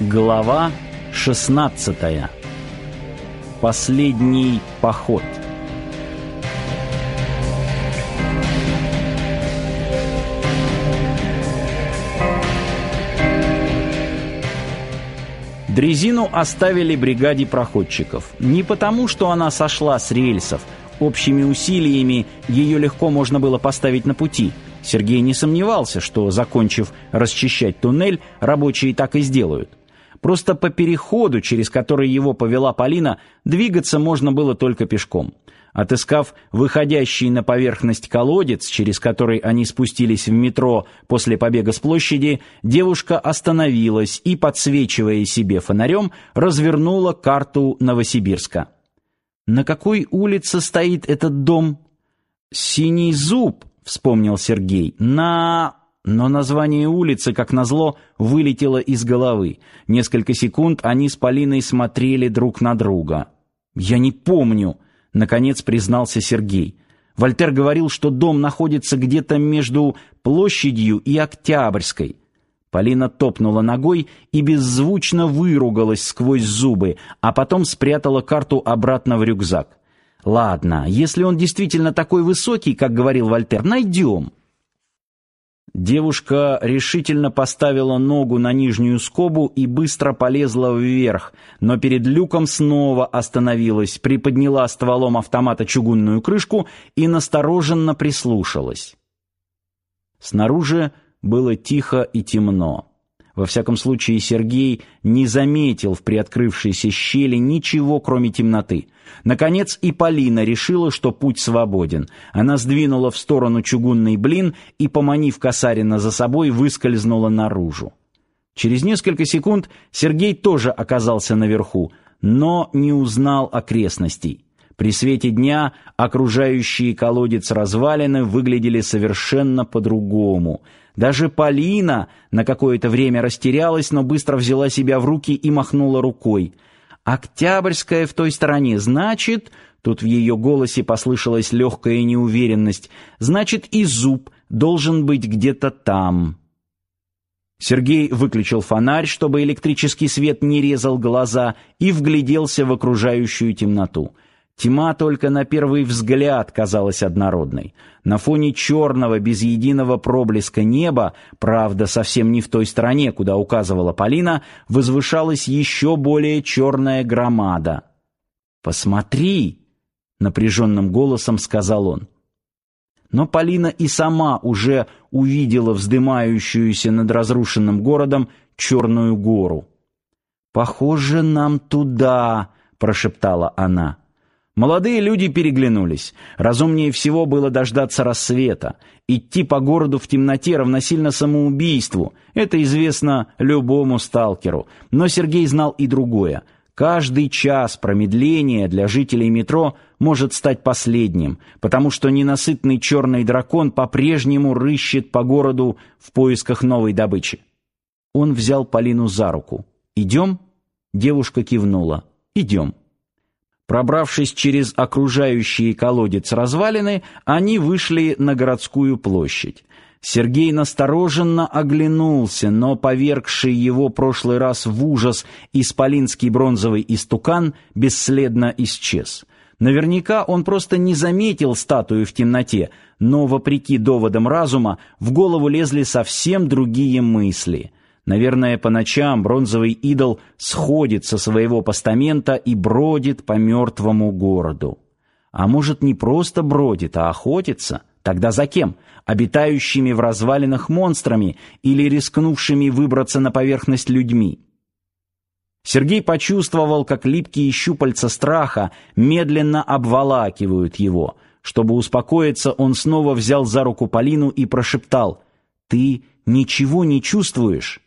Глава 16. Последний поход. Дрезину оставили бригаде проходчиков. Не потому, что она сошла с рельсов. Общими усилиями ее легко можно было поставить на пути. Сергей не сомневался, что, закончив расчищать туннель, рабочие так и сделают. Просто по переходу, через который его повела Полина, двигаться можно было только пешком. Отыскав выходящий на поверхность колодец, через который они спустились в метро после побега с площади, девушка остановилась и, подсвечивая себе фонарем, развернула карту Новосибирска. «На какой улице стоит этот дом?» «Синий зуб», — вспомнил Сергей. «На...» Но название улицы, как назло, вылетело из головы. Несколько секунд они с Полиной смотрели друг на друга. «Я не помню», — наконец признался Сергей. Вольтер говорил, что дом находится где-то между площадью и Октябрьской. Полина топнула ногой и беззвучно выругалась сквозь зубы, а потом спрятала карту обратно в рюкзак. «Ладно, если он действительно такой высокий, как говорил Вольтер, найдем». Девушка решительно поставила ногу на нижнюю скобу и быстро полезла вверх, но перед люком снова остановилась, приподняла стволом автомата чугунную крышку и настороженно прислушалась. Снаружи было тихо и темно. Во всяком случае, Сергей не заметил в приоткрывшейся щели ничего, кроме темноты. Наконец и Полина решила, что путь свободен. Она сдвинула в сторону чугунный блин и, поманив Касарина за собой, выскользнула наружу. Через несколько секунд Сергей тоже оказался наверху, но не узнал окрестностей. При свете дня окружающие колодец развалины выглядели совершенно по-другому — даже Полина на какое-то время растерялась, но быстро взяла себя в руки и махнула рукой. «Октябрьская в той стороне, значит...» Тут в ее голосе послышалась легкая неуверенность. «Значит, и зуб должен быть где-то там». Сергей выключил фонарь, чтобы электрический свет не резал глаза, и вгляделся в окружающую темноту. Тьма только на первый взгляд казалась однородной. На фоне черного, без единого проблеска неба, правда, совсем не в той стороне, куда указывала Полина, возвышалась еще более черная громада. «Посмотри!» — напряженным голосом сказал он. Но Полина и сама уже увидела вздымающуюся над разрушенным городом черную гору. «Похоже, нам туда!» — прошептала она. Молодые люди переглянулись. Разумнее всего было дождаться рассвета. Идти по городу в темноте равносильно самоубийству. Это известно любому сталкеру. Но Сергей знал и другое. Каждый час промедления для жителей метро может стать последним, потому что ненасытный черный дракон по-прежнему рыщет по городу в поисках новой добычи. Он взял Полину за руку. «Идем?» Девушка кивнула. «Идем». Пробравшись через окружающие колодец развалины, они вышли на городскую площадь. Сергей настороженно оглянулся, но повергший его прошлый раз в ужас исполинский бронзовый истукан бесследно исчез. Наверняка он просто не заметил статую в темноте, но, вопреки доводам разума, в голову лезли совсем другие мысли — Наверное, по ночам бронзовый идол сходит со своего постамента и бродит по мертвому городу. А может, не просто бродит, а охотится? Тогда за кем? Обитающими в развалинах монстрами или рискнувшими выбраться на поверхность людьми? Сергей почувствовал, как липкие щупальца страха медленно обволакивают его. Чтобы успокоиться, он снова взял за руку Полину и прошептал «Ты ничего не чувствуешь?»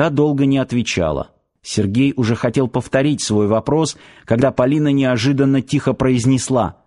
Та долго не отвечала. Сергей уже хотел повторить свой вопрос, когда Полина неожиданно тихо произнесла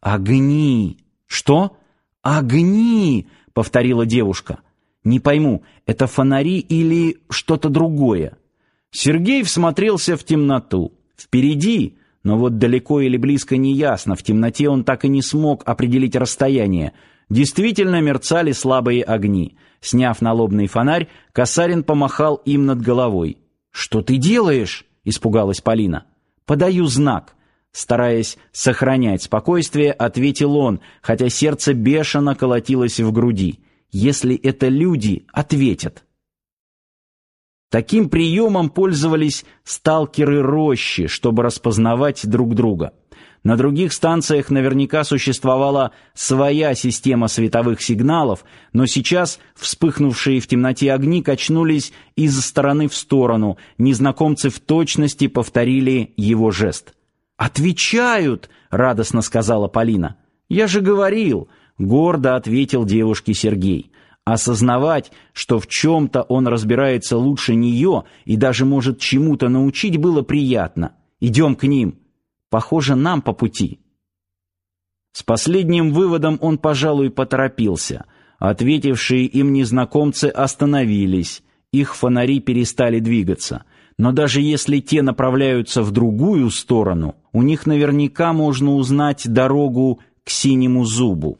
«Огни!» «Что?» «Огни!» — повторила девушка. «Не пойму, это фонари или что-то другое?» Сергей всмотрелся в темноту. Впереди, но вот далеко или близко не ясно, в темноте он так и не смог определить расстояние. Действительно мерцали слабые огни. Сняв налобный фонарь, Касарин помахал им над головой. «Что ты делаешь?» — испугалась Полина. «Подаю знак». Стараясь сохранять спокойствие, ответил он, хотя сердце бешено колотилось в груди. «Если это люди, ответят». Таким приемом пользовались сталкеры рощи, чтобы распознавать друг друга. На других станциях наверняка существовала своя система световых сигналов, но сейчас вспыхнувшие в темноте огни качнулись из стороны в сторону. Незнакомцы в точности повторили его жест. «Отвечают!» — радостно сказала Полина. «Я же говорил!» — гордо ответил девушке Сергей. Осознавать, что в чем-то он разбирается лучше нее и даже может чему-то научить, было приятно. Идем к ним. Похоже, нам по пути. С последним выводом он, пожалуй, поторопился. Ответившие им незнакомцы остановились. Их фонари перестали двигаться. Но даже если те направляются в другую сторону, у них наверняка можно узнать дорогу к синему зубу.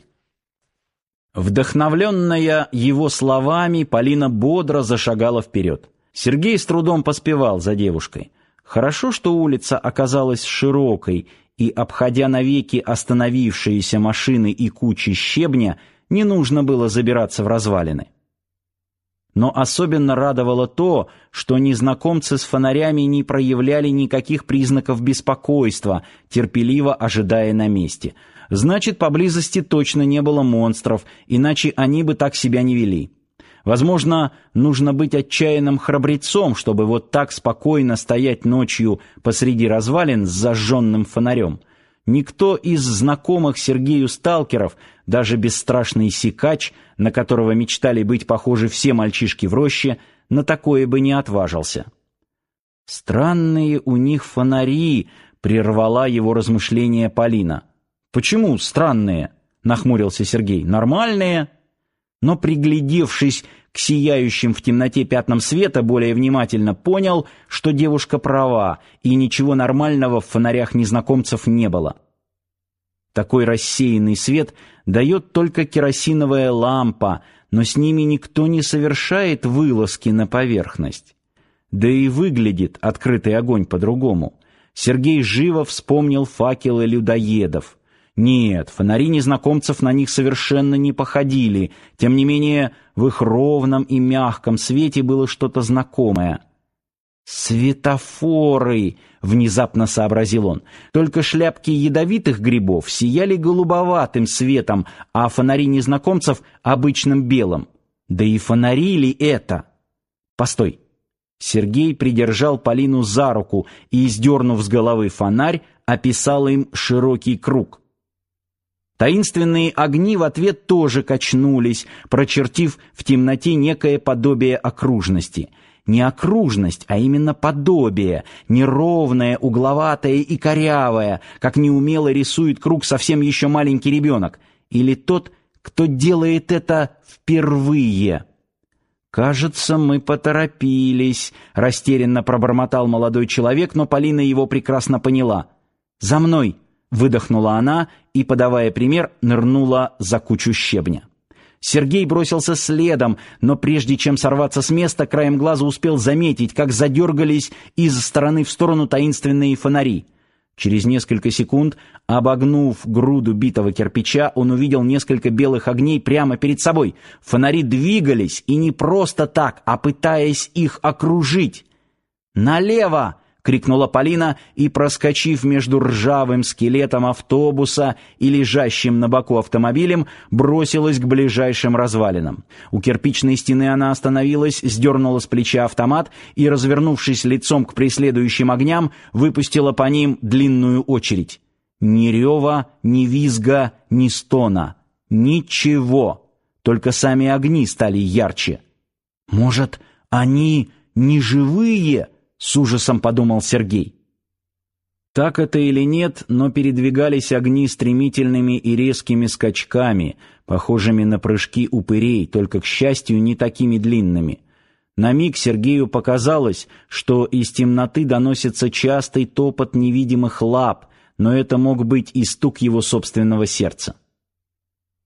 Вдохновленная его словами, Полина бодро зашагала вперед. Сергей с трудом поспевал за девушкой. Хорошо, что улица оказалась широкой, и, обходя навеки остановившиеся машины и кучи щебня, не нужно было забираться в развалины. Но особенно радовало то, что незнакомцы с фонарями не проявляли никаких признаков беспокойства, терпеливо ожидая на месте — Значит, поблизости точно не было монстров, иначе они бы так себя не вели. Возможно, нужно быть отчаянным храбрецом, чтобы вот так спокойно стоять ночью посреди развалин с зажженным фонарем. Никто из знакомых Сергею сталкеров, даже бесстрашный сикач, на которого мечтали быть похожи все мальчишки в роще, на такое бы не отважился. «Странные у них фонари», — прервала его размышления Полина. Почему странные? нахмурился Сергей. Нормальные. Но приглядевшись к сияющим в темноте пятнам света, более внимательно понял, что девушка права, и ничего нормального в фонарях незнакомцев не было. Такой рассеянный свет дает только керосиновая лампа, но с ними никто не совершает вылазки на поверхность. Да и выглядит открытый огонь по-другому. Сергей живо вспомнил факелы людоедов. Нет, фонари незнакомцев на них совершенно не походили. Тем не менее, в их ровном и мягком свете было что-то знакомое. «Светофоры!» — внезапно сообразил он. Только шляпки ядовитых грибов сияли голубоватым светом, а фонари незнакомцев — обычным белым. Да и фонари ли это? «Постой!» Сергей придержал Полину за руку и, сдернув с головы фонарь, описал им широкий круг. Таинственные огни в ответ тоже качнулись, прочертив в темноте некое подобие окружности. Не окружность, а именно подобие, неровное, угловатое и корявое, как неумело рисует круг совсем еще маленький ребенок, или тот, кто делает это впервые. «Кажется, мы поторопились», — растерянно пробормотал молодой человек, но Полина его прекрасно поняла. «За мной!» Выдохнула она и, подавая пример, нырнула за кучу щебня. Сергей бросился следом, но прежде чем сорваться с места, краем глаза успел заметить, как задергались из стороны в сторону таинственные фонари. Через несколько секунд, обогнув груду битого кирпича, он увидел несколько белых огней прямо перед собой. Фонари двигались, и не просто так, а пытаясь их окружить. «Налево!» — крикнула Полина и, проскочив между ржавым скелетом автобуса и лежащим на боку автомобилем, бросилась к ближайшим развалинам. У кирпичной стены она остановилась, сдернула с плеча автомат и, развернувшись лицом к преследующим огням, выпустила по ним длинную очередь. Ни рева, ни визга, ни стона. Ничего. Только сами огни стали ярче. «Может, они не живые?» С ужасом подумал Сергей. Так это или нет, но передвигались огни стремительными и резкими скачками, похожими на прыжки упырей, только, к счастью, не такими длинными. На миг Сергею показалось, что из темноты доносится частый топот невидимых лап, но это мог быть и стук его собственного сердца.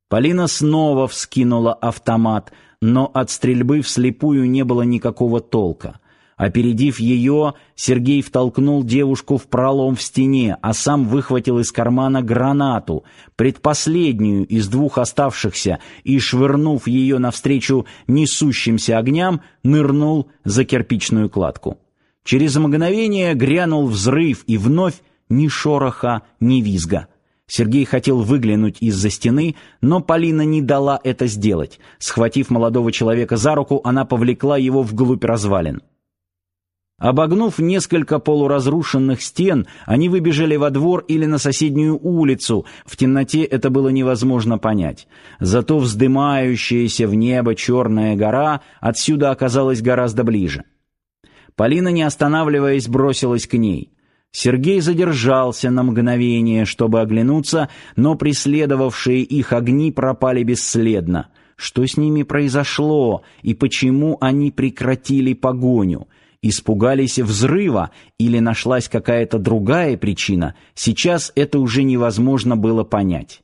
Полина снова вскинула автомат, но от стрельбы вслепую не было никакого толка. Опередив ее, Сергей втолкнул девушку в пролом в стене, а сам выхватил из кармана гранату, предпоследнюю из двух оставшихся, и, швырнув ее навстречу несущимся огням, нырнул за кирпичную кладку. Через мгновение грянул взрыв, и вновь ни шороха, ни визга. Сергей хотел выглянуть из-за стены, но Полина не дала это сделать. Схватив молодого человека за руку, она повлекла его вглубь развалин. Обогнув несколько полуразрушенных стен, они выбежали во двор или на соседнюю улицу. В темноте это было невозможно понять. Зато вздымающаяся в небо черная гора отсюда оказалась гораздо ближе. Полина, не останавливаясь, бросилась к ней. Сергей задержался на мгновение, чтобы оглянуться, но преследовавшие их огни пропали бесследно. Что с ними произошло и почему они прекратили погоню? Испугались взрыва или нашлась какая-то другая причина? Сейчас это уже невозможно было понять.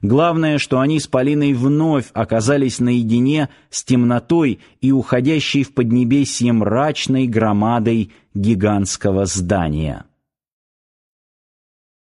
Главное, что они с Полиной вновь оказались наедине с темнотой и уходящей в поднебесье мрачной громадой гигантского здания.